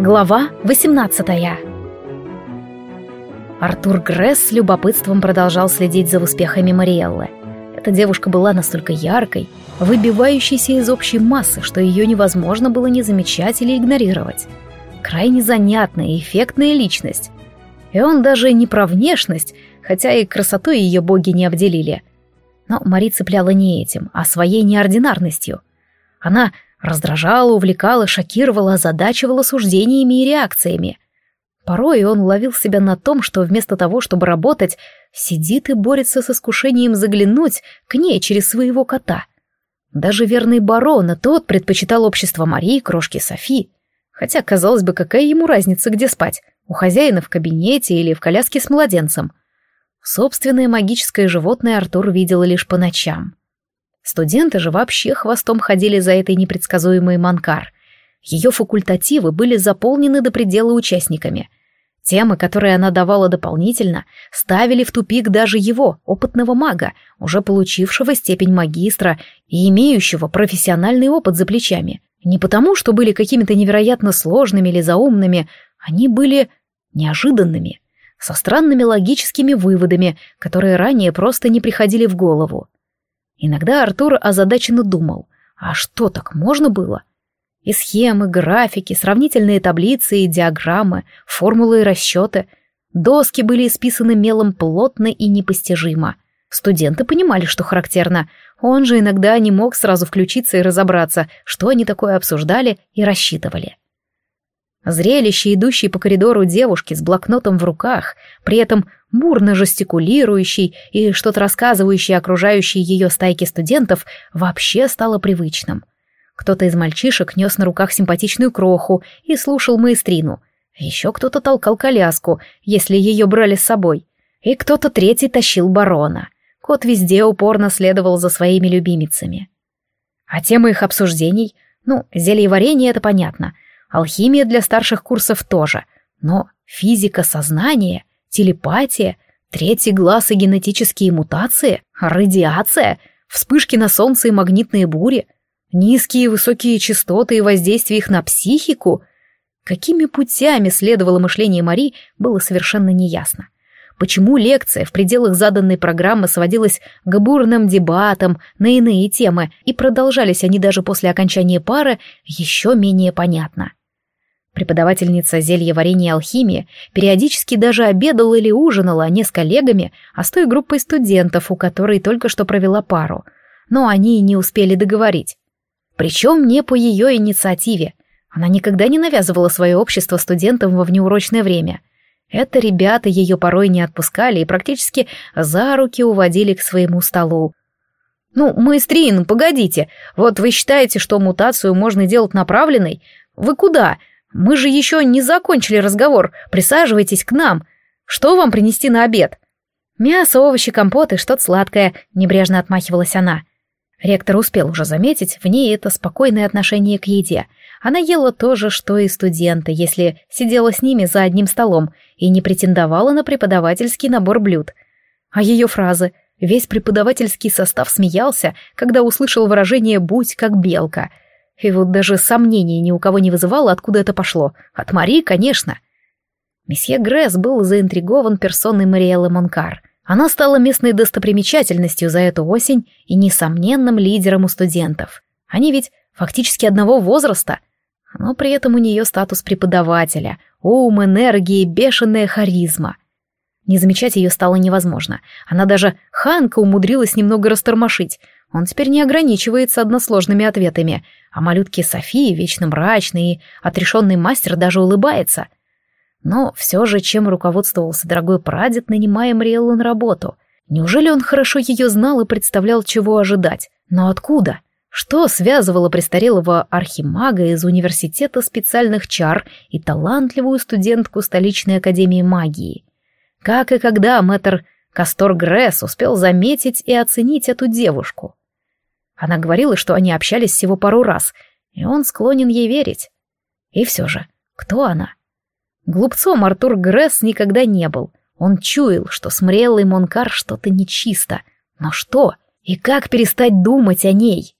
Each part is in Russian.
Глава 18 Артур Гресс с любопытством продолжал следить за успехами Мариэллы. Эта девушка была настолько яркой, выбивающейся из общей массы, что ее невозможно было не замечать или игнорировать. Крайне занятная и эффектная личность. И он даже не про внешность, хотя и красотой ее боги не обделили. Но Мари цепляла не этим, а своей неординарностью. Она Раздражала, увлекала, шокировала, озадачивала суждениями и реакциями. Порой он ловил себя на том, что вместо того, чтобы работать, сидит и борется с искушением заглянуть к ней через своего кота. Даже верный барон, а тот предпочитал общество Марии, крошки Софи. Хотя, казалось бы, какая ему разница, где спать? У хозяина в кабинете или в коляске с младенцем? Собственное магическое животное Артур видел лишь по ночам. Студенты же вообще хвостом ходили за этой непредсказуемой Манкар. Ее факультативы были заполнены до предела участниками. Темы, которые она давала дополнительно, ставили в тупик даже его, опытного мага, уже получившего степень магистра и имеющего профессиональный опыт за плечами. Не потому, что были какими-то невероятно сложными или заумными, они были неожиданными, со странными логическими выводами, которые ранее просто не приходили в голову. Иногда Артур озадаченно думал, а что так можно было? И схемы, графики, сравнительные таблицы и диаграммы, формулы и расчеты. Доски были исписаны мелом плотно и непостижимо. Студенты понимали, что характерно. Он же иногда не мог сразу включиться и разобраться, что они такое обсуждали и рассчитывали. Зрелище, идущей по коридору девушки с блокнотом в руках, при этом бурно жестикулирующий и что-то рассказывающий окружающей ее стайке студентов, вообще стало привычным. Кто-то из мальчишек нес на руках симпатичную кроху и слушал маэстрину. Еще кто-то толкал коляску, если ее брали с собой. И кто-то третий тащил барона. Кот везде упорно следовал за своими любимицами. А тема их обсуждений? Ну, зелье варенье это понятно — Алхимия для старших курсов тоже. Но физика сознания, телепатия, третий глаз и генетические мутации, радиация, вспышки на солнце и магнитные бури, низкие и высокие частоты и воздействие их на психику. Какими путями следовало мышление Мари, было совершенно неясно. Почему лекция в пределах заданной программы сводилась к бурным дебатам на иные темы, и продолжались они даже после окончания пары, еще менее понятно. Преподавательница зелья варенья и алхимии периодически даже обедала или ужинала не с коллегами, а с той группой студентов, у которой только что провела пару. Но они не успели договорить. Причем не по ее инициативе. Она никогда не навязывала свое общество студентам во внеурочное время. Это ребята ее порой не отпускали и практически за руки уводили к своему столу. «Ну, маэстрин, погодите, вот вы считаете, что мутацию можно делать направленной? Вы куда? Мы же еще не закончили разговор. Присаживайтесь к нам. Что вам принести на обед? Мясо, овощи, компот и что-то сладкое, небрежно отмахивалась она. Ректор успел уже заметить в ней это спокойное отношение к еде. Она ела то же, что и студенты, если сидела с ними за одним столом и не претендовала на преподавательский набор блюд. А ее фразы Весь преподавательский состав смеялся, когда услышал выражение «будь как белка», и вот даже сомнений ни у кого не вызывало, откуда это пошло. От Мари, конечно. Месье Гресс был заинтригован персоной Мариэллы Монкар. Она стала местной достопримечательностью за эту осень и несомненным лидером у студентов. Они ведь фактически одного возраста, но при этом у нее статус преподавателя, ум, энергия, бешеная харизма. Не замечать ее стало невозможно. Она даже Ханка умудрилась немного растормошить. Он теперь не ограничивается односложными ответами — а малютке Софии, вечно мрачный и отрешенный мастер, даже улыбается. Но все же, чем руководствовался дорогой прадед, нанимая Мриэллу на работу? Неужели он хорошо ее знал и представлял, чего ожидать? Но откуда? Что связывало престарелого архимага из университета специальных чар и талантливую студентку столичной академии магии? Как и когда мэтр Кастор Гресс успел заметить и оценить эту девушку? Она говорила, что они общались всего пару раз, и он склонен ей верить. И все же, кто она? Глупцом Артур Гресс никогда не был. Он чуял, что с Мреллой Монкар что-то нечисто. Но что? И как перестать думать о ней?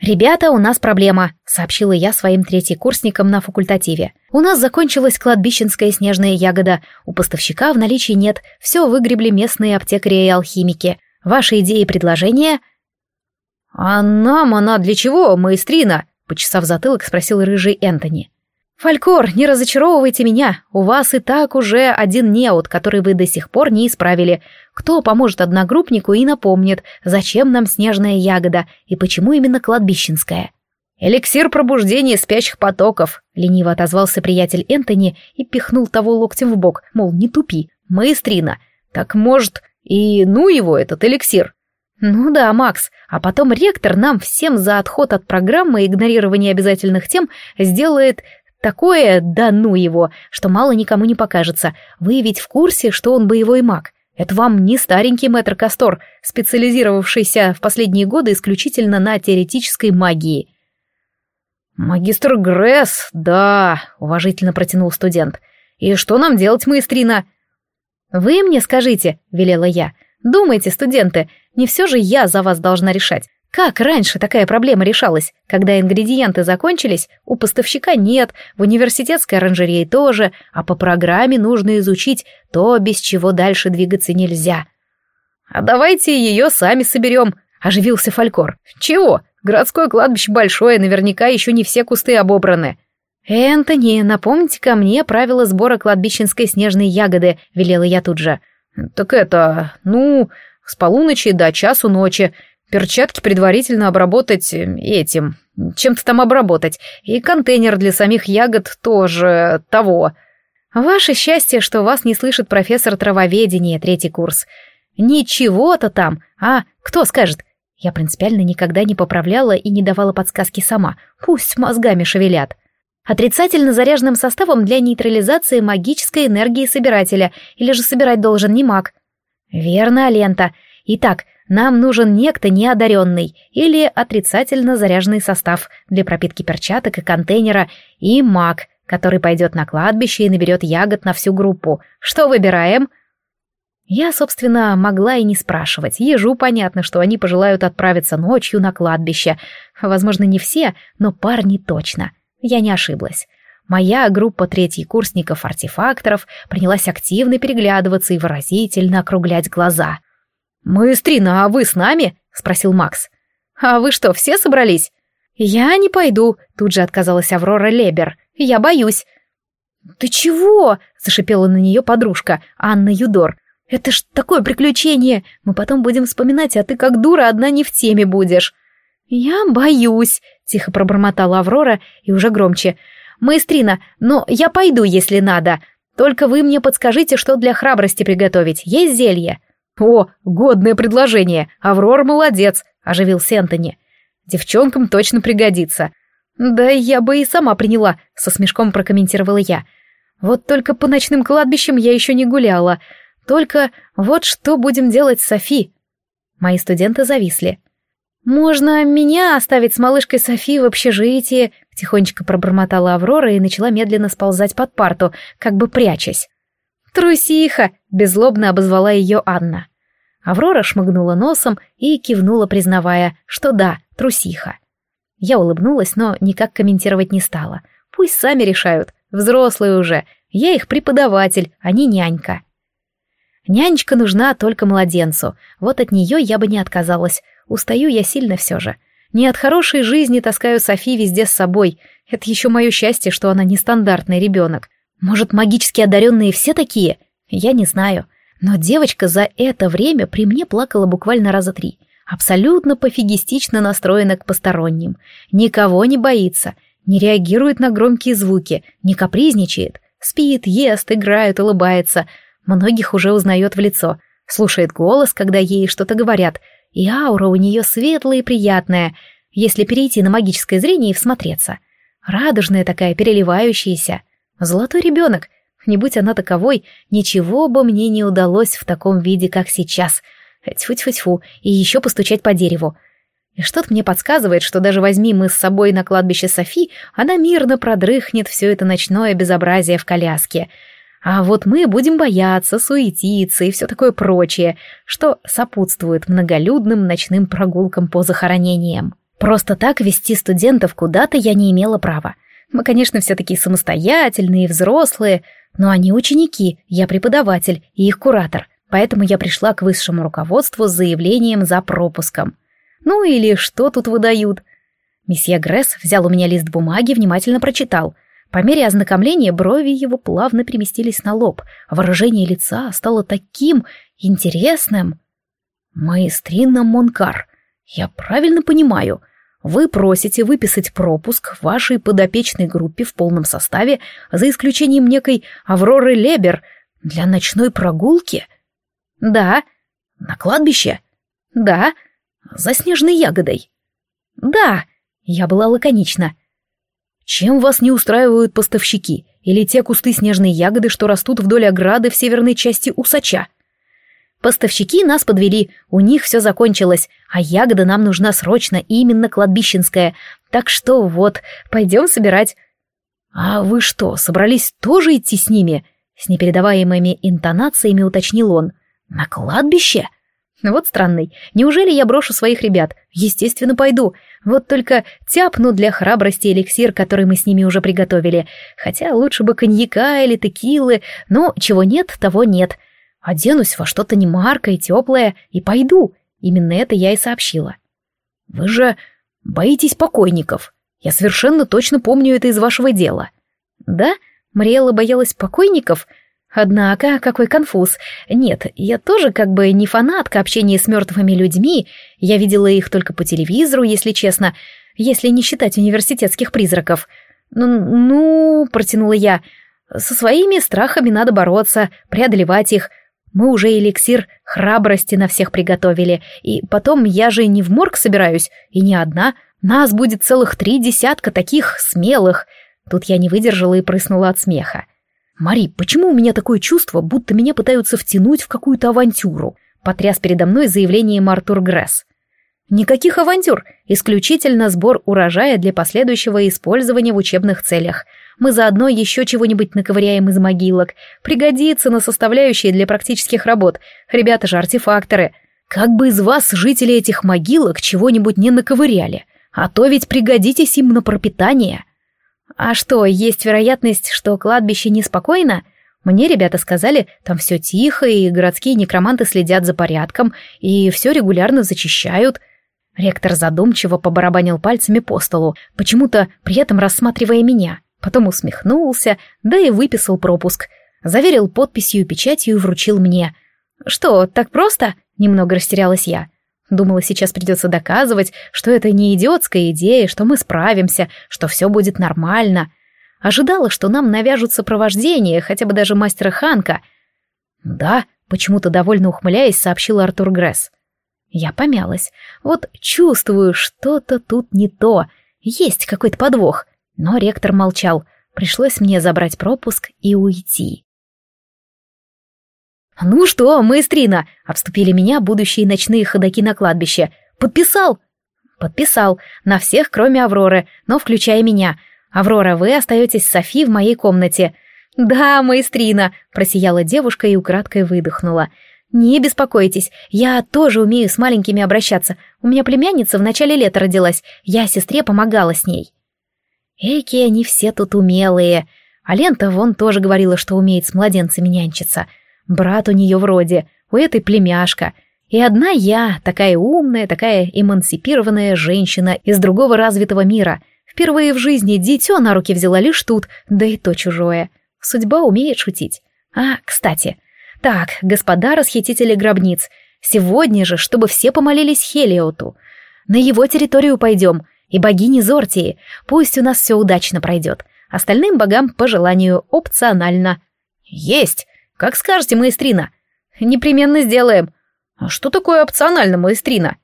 «Ребята, у нас проблема», — сообщила я своим третьекурсникам на факультативе. «У нас закончилась кладбищенская снежная ягода. У поставщика в наличии нет. Все выгребли местные аптекари и алхимики. Ваши идеи и предложения?» «А нам она для чего, маэстрина?» — почесав затылок, спросил рыжий Энтони. «Фалькор, не разочаровывайте меня. У вас и так уже один неот, который вы до сих пор не исправили. Кто поможет одногруппнику и напомнит, зачем нам снежная ягода и почему именно кладбищенская?» «Эликсир пробуждения спящих потоков», — лениво отозвался приятель Энтони и пихнул того локтем в бок, мол, не тупи, маэстрина. «Так, может, и ну его, этот эликсир?» «Ну да, Макс, а потом ректор нам всем за отход от программы игнорирования обязательных тем сделает Такое, да ну его, что мало никому не покажется. Вы ведь в курсе, что он боевой маг. Это вам не старенький мэтр Кастор, специализировавшийся в последние годы исключительно на теоретической магии. «Магистр Гресс, да», — уважительно протянул студент. «И что нам делать, маэстрина?» «Вы мне скажите», — велела я. «Думайте, студенты, не все же я за вас должна решать. Как раньше такая проблема решалась, когда ингредиенты закончились, у поставщика нет, в университетской оранжерее тоже, а по программе нужно изучить то, без чего дальше двигаться нельзя. «А давайте ее сами соберем», — оживился Фалькор. «Чего? Городское кладбище большое, наверняка еще не все кусты обобраны». «Энтони, напомните ко мне правила сбора кладбищенской снежной ягоды», — велела я тут же. «Так это, ну, с полуночи до часу ночи», Перчатки предварительно обработать э, этим, чем-то там обработать, и контейнер для самих ягод тоже того. Ваше счастье, что вас не слышит профессор травоведения, третий курс. Ничего-то там, а кто скажет? Я принципиально никогда не поправляла и не давала подсказки сама, пусть мозгами шевелят. Отрицательно заряженным составом для нейтрализации магической энергии собирателя, или же собирать должен не маг. Верно, Алента. Итак, нам нужен некто неодаренный или отрицательно заряженный состав для пропитки перчаток и контейнера и маг, который пойдет на кладбище и наберет ягод на всю группу. Что выбираем? Я, собственно, могла и не спрашивать. Ежу понятно, что они пожелают отправиться ночью на кладбище. Возможно, не все, но парни точно. Я не ошиблась. Моя группа третьекурсников-артефакторов принялась активно переглядываться и выразительно округлять глаза — «Маэстрина, а вы с нами?» — спросил Макс. «А вы что, все собрались?» «Я не пойду», — тут же отказалась Аврора Лебер. «Я боюсь». «Ты чего?» — зашипела на нее подружка, Анна Юдор. «Это ж такое приключение! Мы потом будем вспоминать, а ты как дура одна не в теме будешь». «Я боюсь», — тихо пробормотала Аврора и уже громче. «Маэстрина, но я пойду, если надо. Только вы мне подскажите, что для храбрости приготовить. Есть зелье?» «О, годное предложение! Аврора молодец!» — оживился Энтони. «Девчонкам точно пригодится». «Да я бы и сама приняла», — со смешком прокомментировала я. «Вот только по ночным кладбищам я еще не гуляла. Только вот что будем делать с Софи?» Мои студенты зависли. «Можно меня оставить с малышкой Софи в общежитии?» — тихонечко пробормотала Аврора и начала медленно сползать под парту, как бы прячась. «Трусиха!» — беззлобно обозвала ее Анна. Аврора шмыгнула носом и кивнула, признавая, что да, трусиха. Я улыбнулась, но никак комментировать не стала. Пусть сами решают, взрослые уже, я их преподаватель, а не нянька. Нянечка нужна только младенцу, вот от нее я бы не отказалась, устаю я сильно все же. Не от хорошей жизни таскаю Софи везде с собой, это еще мое счастье, что она нестандартный ребенок. Может, магически одаренные все такие? Я не знаю. Но девочка за это время при мне плакала буквально раза три. Абсолютно пофигистично настроена к посторонним. Никого не боится, не реагирует на громкие звуки, не капризничает. Спит, ест, играет, улыбается. Многих уже узнает в лицо. Слушает голос, когда ей что-то говорят. И аура у нее светлая и приятная, если перейти на магическое зрение и всмотреться. Радужная такая, переливающаяся. Золотой ребенок. Не будь она таковой, ничего бы мне не удалось в таком виде, как сейчас. Тьфу-тьфу-тьфу, и еще постучать по дереву. И что-то мне подсказывает, что даже возьми мы с собой на кладбище Софи, она мирно продрыхнет все это ночное безобразие в коляске. А вот мы будем бояться, суетиться и все такое прочее, что сопутствует многолюдным ночным прогулкам по захоронениям. Просто так вести студентов куда-то я не имела права. Мы, конечно, все такие самостоятельные, взрослые, но они ученики, я преподаватель и их куратор, поэтому я пришла к высшему руководству с заявлением за пропуском. Ну или что тут выдают? Месье Гресс взял у меня лист бумаги, внимательно прочитал. По мере ознакомления брови его плавно переместились на лоб, а выражение лица стало таким интересным. «Маэстрина Монкар, я правильно понимаю, вы просите выписать пропуск вашей подопечной группе в полном составе, за исключением некой Авроры Лебер, для ночной прогулки? Да. На кладбище? Да. За снежной ягодой? Да. Я была лаконична. Чем вас не устраивают поставщики или те кусты снежной ягоды, что растут вдоль ограды в северной части Усача? Поставщики нас подвели, у них все закончилось, а ягода нам нужна срочно, именно кладбищенская. Так что вот, пойдем собирать. А вы что, собрались тоже идти с ними? С непередаваемыми интонациями уточнил он. На кладбище? Вот странный. Неужели я брошу своих ребят? Естественно, пойду. Вот только тяпну для храбрости эликсир, который мы с ними уже приготовили. Хотя лучше бы коньяка или текилы, но чего нет, того нет. — Оденусь во что-то немаркое, теплое и пойду. Именно это я и сообщила. Вы же боитесь покойников. Я совершенно точно помню это из вашего дела. Да? Мариэлла боялась покойников? Однако, какой конфуз. Нет, я тоже как бы не фанатка общения с мертвыми людьми. Я видела их только по телевизору, если честно, если не считать университетских призраков. Ну, ну протянула я, со своими страхами надо бороться, преодолевать их, мы уже эликсир храбрости на всех приготовили, и потом я же не в морг собираюсь, и не одна, нас будет целых три десятка таких смелых. Тут я не выдержала и прыснула от смеха. «Мари, почему у меня такое чувство, будто меня пытаются втянуть в какую-то авантюру?» Потряс передо мной заявлением Артур Гресс. «Никаких авантюр, исключительно сбор урожая для последующего использования в учебных целях. Мы заодно еще чего-нибудь наковыряем из могилок. Пригодится на составляющие для практических работ. Ребята же артефакторы. Как бы из вас, жители этих могилок, чего-нибудь не наковыряли. А то ведь пригодитесь им на пропитание. А что, есть вероятность, что кладбище неспокойно? Мне ребята сказали, там все тихо, и городские некроманты следят за порядком, и все регулярно зачищают. Ректор задумчиво побарабанил пальцами по столу, почему-то при этом рассматривая меня. Потом усмехнулся, да и выписал пропуск. Заверил подписью и печатью и вручил мне. «Что, так просто?» — немного растерялась я. Думала, сейчас придется доказывать, что это не идиотская идея, что мы справимся, что все будет нормально. Ожидала, что нам навяжут сопровождение, хотя бы даже мастера Ханка. «Да», — почему-то довольно ухмыляясь, сообщил Артур Гресс. Я помялась. Вот чувствую, что-то тут не то. Есть какой-то подвох. Но ректор молчал, пришлось мне забрать пропуск и уйти. «Ну что, маэстрина?» — обступили меня будущие ночные ходаки на кладбище. «Подписал?» «Подписал. На всех, кроме Авроры, но включая меня. Аврора, вы остаетесь с Софи в моей комнате». «Да, маэстрина!» — просияла девушка и украдкой выдохнула. «Не беспокойтесь, я тоже умею с маленькими обращаться. У меня племянница в начале лета родилась, я сестре помогала с ней». Эки они все тут умелые. А Лента вон тоже говорила, что умеет с младенцами нянчиться. Брат у нее вроде, у этой племяшка. И одна я, такая умная, такая эмансипированная женщина из другого развитого мира. Впервые в жизни дитё на руки взяла лишь тут, да и то чужое. Судьба умеет шутить. А, кстати. Так, господа расхитители гробниц, сегодня же, чтобы все помолились Хелиоту. На его территорию пойдем, и богини Зортии. Пусть у нас все удачно пройдет. Остальным богам по желанию опционально. Есть! Как скажете, маэстрина. Непременно сделаем. А что такое опционально, маэстрина?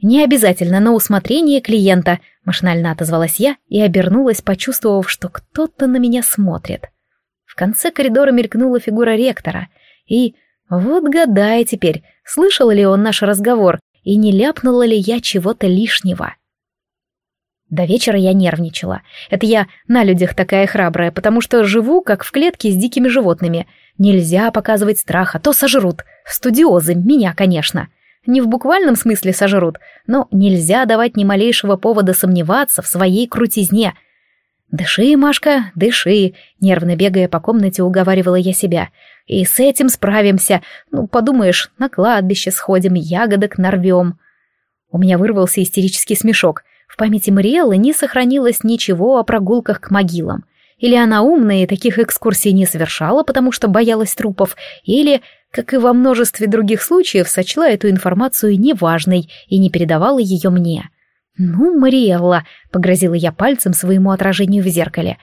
Не обязательно на усмотрение клиента, машинально отозвалась я и обернулась, почувствовав, что кто-то на меня смотрит. В конце коридора мелькнула фигура ректора, и вот гадай теперь, слышал ли он наш разговор и не ляпнула ли я чего-то лишнего. До вечера я нервничала. Это я на людях такая храбрая, потому что живу, как в клетке с дикими животными. Нельзя показывать страх, а то сожрут. Студиозы, меня, конечно. не в буквальном смысле сожрут, но нельзя давать ни малейшего повода сомневаться в своей крутизне. «Дыши, Машка, дыши», — нервно бегая по комнате, уговаривала я себя. «И с этим справимся. Ну, подумаешь, на кладбище сходим, ягодок нарвем». У меня вырвался истерический смешок. В памяти Мариэллы не сохранилось ничего о прогулках к могилам. Или она умная и таких экскурсий не совершала, потому что боялась трупов, или, как и во множестве других случаев, сочла эту информацию неважной и не передавала ее мне. «Ну, Мариэлла», — погрозила я пальцем своему отражению в зеркале.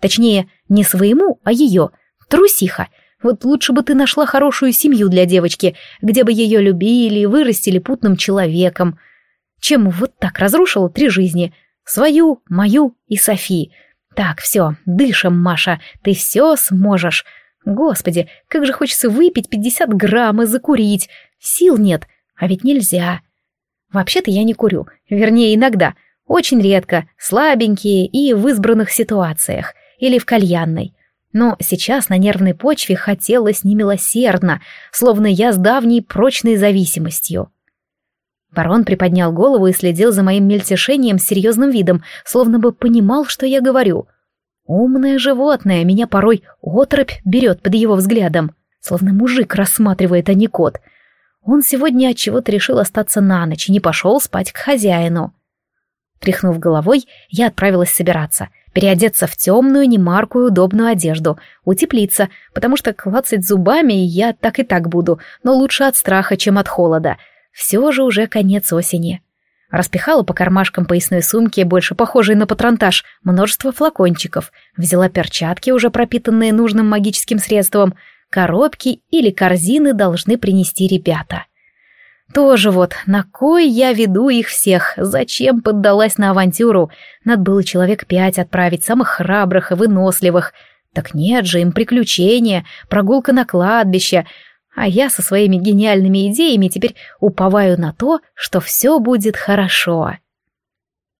Точнее, не своему, а ее. Трусиха. Вот лучше бы ты нашла хорошую семью для девочки, где бы ее любили и вырастили путным человеком чем вот так разрушила три жизни. Свою, мою и Софи. Так, все, дышим, Маша, ты все сможешь. Господи, как же хочется выпить пятьдесят грамм и закурить. Сил нет, а ведь нельзя. Вообще-то я не курю, вернее, иногда. Очень редко, слабенькие и в избранных ситуациях. Или в кальянной. Но сейчас на нервной почве хотелось немилосердно, словно я с давней прочной зависимостью. Барон приподнял голову и следил за моим мельтешением с серьезным видом, словно бы понимал, что я говорю. Умное животное меня порой отропь берет под его взглядом, словно мужик рассматривает, а не кот. Он сегодня от чего-то решил остаться на ночь и не пошел спать к хозяину. Тряхнув головой, я отправилась собираться, переодеться в темную, немаркую, удобную одежду, утеплиться, потому что клацать зубами я так и так буду, но лучше от страха, чем от холода — все же уже конец осени. Распихала по кармашкам поясной сумки, больше похожей на патронтаж, множество флакончиков, взяла перчатки, уже пропитанные нужным магическим средством, коробки или корзины должны принести ребята. Тоже вот, на кой я веду их всех, зачем поддалась на авантюру? Надо было человек пять отправить, самых храбрых и выносливых. Так нет же, им приключения, прогулка на кладбище, а я со своими гениальными идеями теперь уповаю на то, что все будет хорошо.